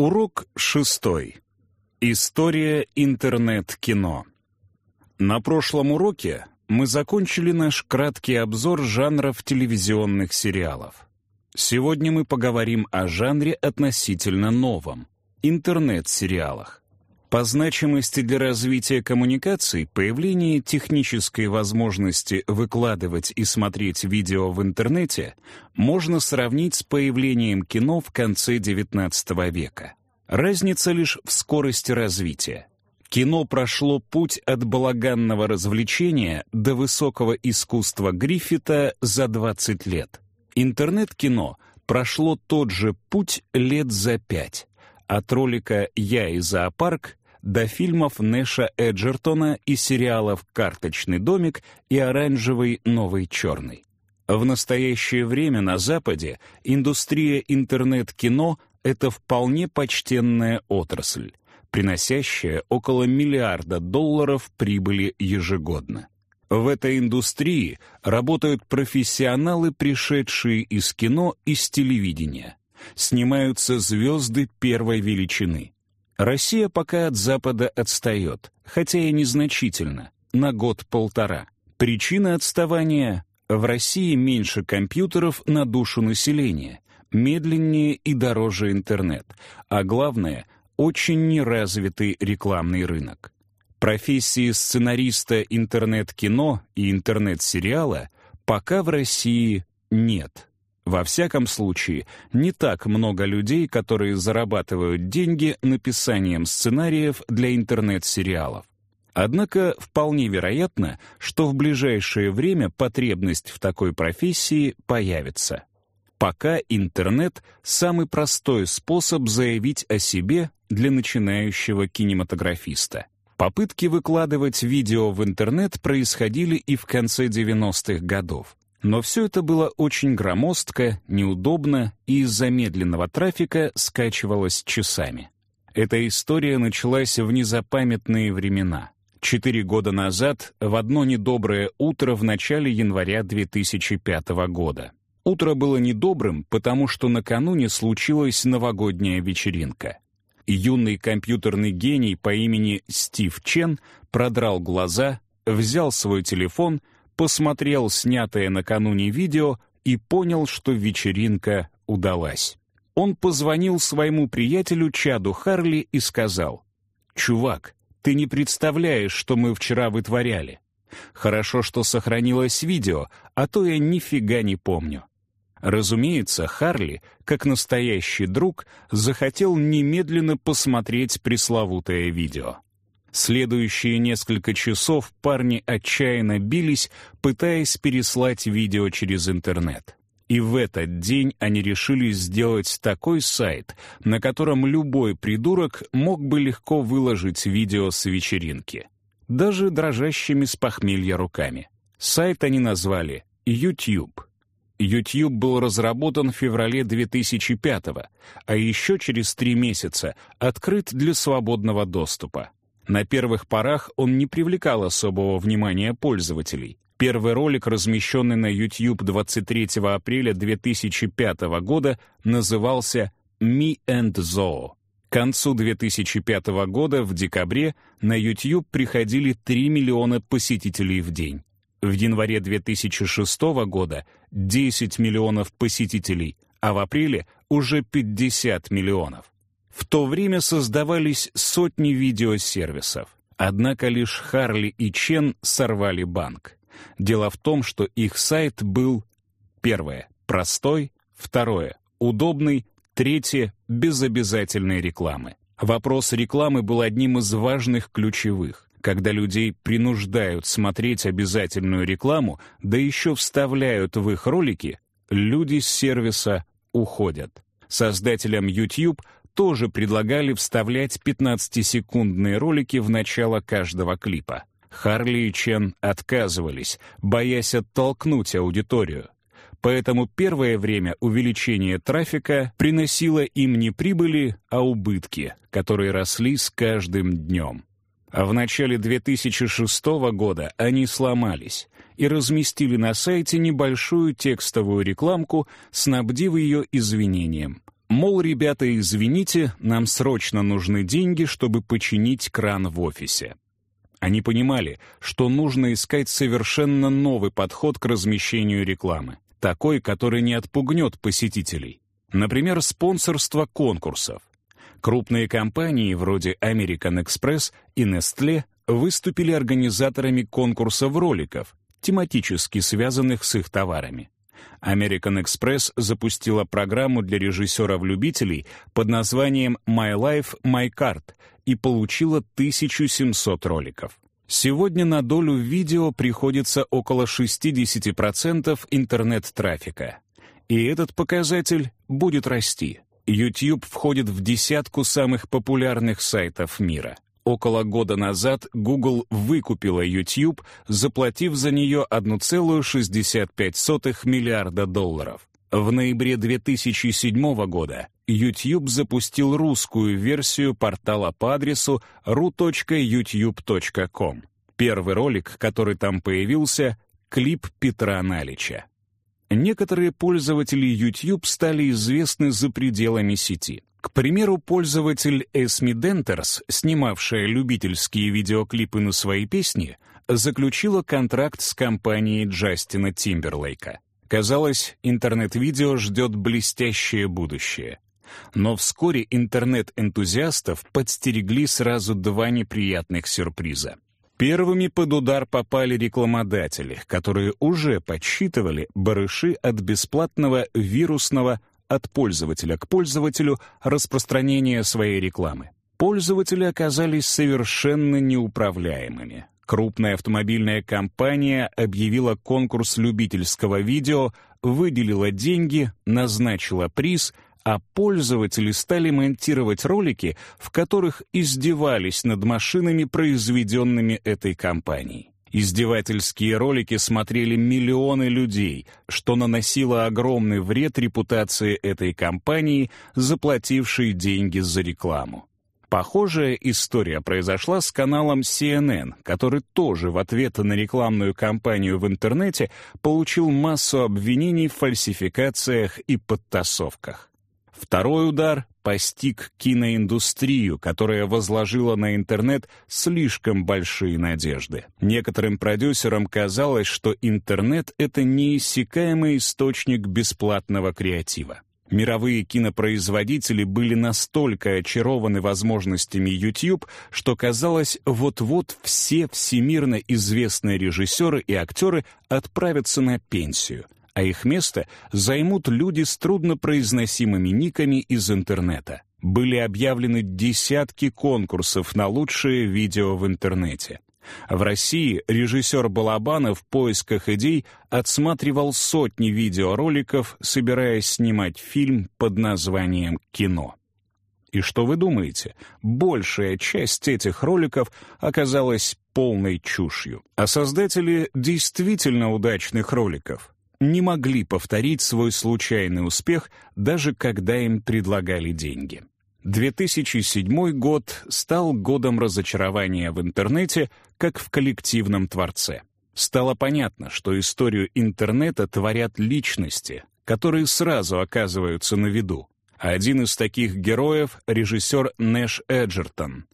Урок шестой. История интернет-кино. На прошлом уроке мы закончили наш краткий обзор жанров телевизионных сериалов. Сегодня мы поговорим о жанре относительно новом — интернет-сериалах. По значимости для развития коммуникаций появление технической возможности выкладывать и смотреть видео в интернете можно сравнить с появлением кино в конце XIX века. Разница лишь в скорости развития. Кино прошло путь от балаганного развлечения до высокого искусства Гриффита за 20 лет. Интернет-кино прошло тот же путь лет за пять. От ролика «Я и зоопарк» до фильмов Нэша Эджертона и сериалов «Карточный домик» и «Оранжевый новый черный». В настоящее время на Западе индустрия интернет-кино — это вполне почтенная отрасль, приносящая около миллиарда долларов прибыли ежегодно. В этой индустрии работают профессионалы, пришедшие из кино и с телевидения. Снимаются звезды первой величины — Россия пока от Запада отстает, хотя и незначительно, на год-полтора. Причина отставания — в России меньше компьютеров на душу населения, медленнее и дороже интернет, а главное — очень неразвитый рекламный рынок. Профессии сценариста интернет-кино и интернет-сериала пока в России нет. Во всяком случае, не так много людей, которые зарабатывают деньги написанием сценариев для интернет-сериалов. Однако вполне вероятно, что в ближайшее время потребность в такой профессии появится. Пока интернет — самый простой способ заявить о себе для начинающего кинематографиста. Попытки выкладывать видео в интернет происходили и в конце 90-х годов. Но все это было очень громоздко, неудобно и из-за медленного трафика скачивалось часами. Эта история началась в незапамятные времена. Четыре года назад, в одно недоброе утро в начале января 2005 года. Утро было недобрым, потому что накануне случилась новогодняя вечеринка. Юный компьютерный гений по имени Стив Чен продрал глаза, взял свой телефон — посмотрел снятое накануне видео и понял, что вечеринка удалась. Он позвонил своему приятелю Чаду Харли и сказал, «Чувак, ты не представляешь, что мы вчера вытворяли. Хорошо, что сохранилось видео, а то я нифига не помню». Разумеется, Харли, как настоящий друг, захотел немедленно посмотреть пресловутое видео. Следующие несколько часов парни отчаянно бились, пытаясь переслать видео через интернет. И в этот день они решили сделать такой сайт, на котором любой придурок мог бы легко выложить видео с вечеринки. Даже дрожащими с похмелья руками. Сайт они назвали YouTube. YouTube был разработан в феврале 2005 а еще через три месяца открыт для свободного доступа. На первых порах он не привлекал особого внимания пользователей. Первый ролик, размещенный на YouTube 23 апреля 2005 года, назывался «Me and Zoo». К концу 2005 года, в декабре, на YouTube приходили 3 миллиона посетителей в день. В январе 2006 года — 10 миллионов посетителей, а в апреле — уже 50 миллионов. В то время создавались сотни видеосервисов. Однако лишь Харли и Чен сорвали банк. Дело в том, что их сайт был первое — простой, второе — удобный, третье — без обязательной рекламы. Вопрос рекламы был одним из важных ключевых. Когда людей принуждают смотреть обязательную рекламу, да еще вставляют в их ролики, люди с сервиса уходят. Создателям YouTube тоже предлагали вставлять 15-секундные ролики в начало каждого клипа. Харли и Чен отказывались, боясь оттолкнуть аудиторию. Поэтому первое время увеличение трафика приносило им не прибыли, а убытки, которые росли с каждым днем. А в начале 2006 года они сломались и разместили на сайте небольшую текстовую рекламку, снабдив ее извинением. Мол, ребята, извините, нам срочно нужны деньги, чтобы починить кран в офисе. Они понимали, что нужно искать совершенно новый подход к размещению рекламы, такой, который не отпугнет посетителей. Например, спонсорство конкурсов. Крупные компании вроде American Express и Nestle выступили организаторами конкурсов роликов, тематически связанных с их товарами. American Express запустила программу для режиссеров-любителей под названием «My Life, My Card» и получила 1700 роликов. Сегодня на долю видео приходится около 60% интернет-трафика. И этот показатель будет расти. YouTube входит в десятку самых популярных сайтов мира. Около года назад Google выкупила YouTube, заплатив за нее 1,65 миллиарда долларов. В ноябре 2007 года YouTube запустил русскую версию портала по адресу ru.youtube.com. Первый ролик, который там появился — клип Петра Налича. Некоторые пользователи YouTube стали известны за пределами сети. К примеру, пользователь Эсми Дентерс, снимавшая любительские видеоклипы на свои песни, заключила контракт с компанией Джастина Тимберлейка. Казалось, интернет-видео ждет блестящее будущее. Но вскоре интернет-энтузиастов подстерегли сразу два неприятных сюрприза. Первыми под удар попали рекламодатели, которые уже подсчитывали барыши от бесплатного вирусного от пользователя к пользователю распространения своей рекламы. Пользователи оказались совершенно неуправляемыми крупная автомобильная компания объявила конкурс любительского видео, выделила деньги, назначила приз, а пользователи стали монтировать ролики, в которых издевались над машинами, произведенными этой компанией. Издевательские ролики смотрели миллионы людей, что наносило огромный вред репутации этой компании, заплатившей деньги за рекламу. Похожая история произошла с каналом CNN, который тоже в ответ на рекламную кампанию в интернете получил массу обвинений в фальсификациях и подтасовках. Второй удар постиг киноиндустрию, которая возложила на интернет слишком большие надежды. Некоторым продюсерам казалось, что интернет — это неиссякаемый источник бесплатного креатива. Мировые кинопроизводители были настолько очарованы возможностями YouTube, что казалось, вот-вот все всемирно известные режиссеры и актеры отправятся на пенсию, а их место займут люди с труднопроизносимыми никами из интернета. Были объявлены десятки конкурсов на лучшее видео в интернете. В России режиссер Балабанов в поисках идей отсматривал сотни видеороликов, собираясь снимать фильм под названием «Кино». И что вы думаете? Большая часть этих роликов оказалась полной чушью. А создатели действительно удачных роликов не могли повторить свой случайный успех, даже когда им предлагали деньги. 2007 год стал годом разочарования в интернете, как в коллективном творце. Стало понятно, что историю интернета творят личности, которые сразу оказываются на виду. Один из таких героев — режиссер Нэш Эджертон.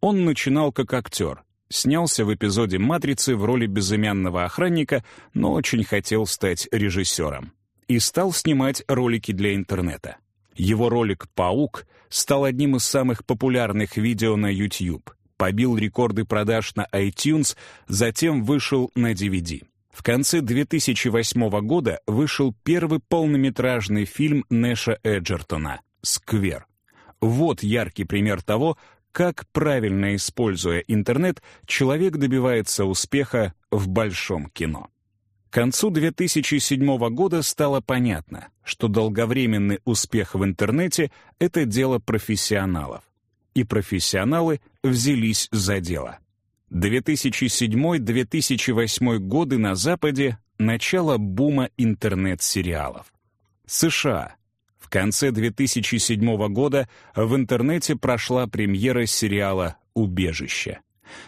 Он начинал как актер, снялся в эпизоде «Матрицы» в роли безымянного охранника, но очень хотел стать режиссером. И стал снимать ролики для интернета. Его ролик «Паук» стал одним из самых популярных видео на YouTube, побил рекорды продаж на iTunes, затем вышел на DVD. В конце 2008 года вышел первый полнометражный фильм Нэша Эджертона «Сквер». Вот яркий пример того, как, правильно используя интернет, человек добивается успеха в большом кино. К концу 2007 года стало понятно, что долговременный успех в интернете — это дело профессионалов. И профессионалы взялись за дело. 2007-2008 годы на Западе — начало бума интернет-сериалов. США. Конце 2007 года в интернете прошла премьера сериала «Убежище».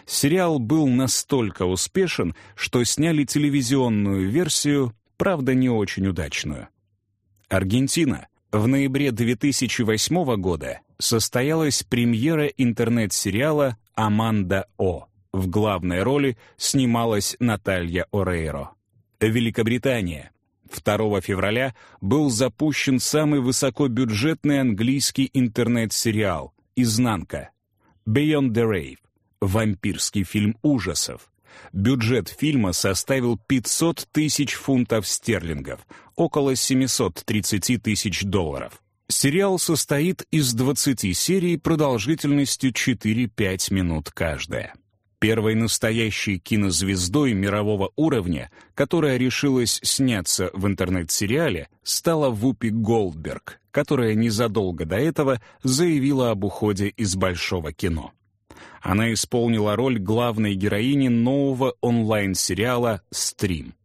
Сериал был настолько успешен, что сняли телевизионную версию, правда, не очень удачную. Аргентина. В ноябре 2008 года состоялась премьера интернет-сериала «Аманда О». В главной роли снималась Наталья Орейро. Великобритания. 2 февраля был запущен самый высокобюджетный английский интернет-сериал «Изнанка» «Beyond the Rave» — вампирский фильм ужасов. Бюджет фильма составил 500 тысяч фунтов стерлингов, около 730 тысяч долларов. Сериал состоит из 20 серий продолжительностью 4-5 минут каждая. Первой настоящей кинозвездой мирового уровня, которая решилась сняться в интернет-сериале, стала Вупи Голдберг, которая незадолго до этого заявила об уходе из большого кино. Она исполнила роль главной героини нового онлайн-сериала «Стрим».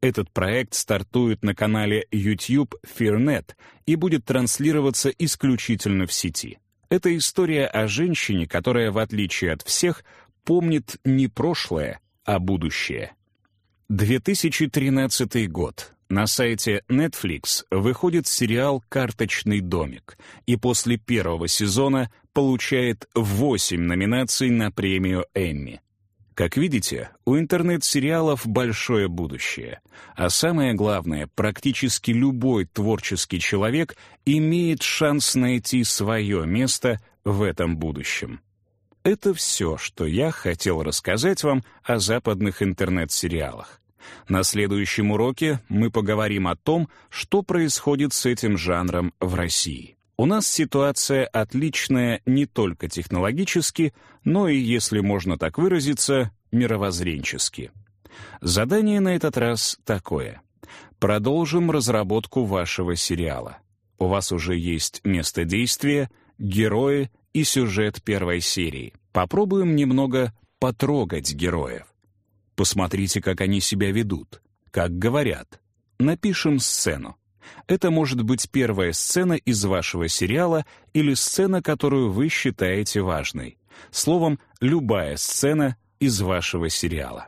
Этот проект стартует на канале YouTube FearNet и будет транслироваться исключительно в сети. Это история о женщине, которая, в отличие от всех, помнит не прошлое, а будущее. 2013 год. На сайте Netflix выходит сериал «Карточный домик», и после первого сезона получает 8 номинаций на премию «Эмми». Как видите, у интернет-сериалов большое будущее. А самое главное, практически любой творческий человек имеет шанс найти свое место в этом будущем. Это все, что я хотел рассказать вам о западных интернет-сериалах. На следующем уроке мы поговорим о том, что происходит с этим жанром в России. У нас ситуация отличная не только технологически, но и, если можно так выразиться, мировоззренчески. Задание на этот раз такое. Продолжим разработку вашего сериала. У вас уже есть место действия, герои и сюжет первой серии. Попробуем немного потрогать героев. Посмотрите, как они себя ведут, как говорят. Напишем сцену. Это может быть первая сцена из вашего сериала или сцена, которую вы считаете важной. Словом, любая сцена из вашего сериала.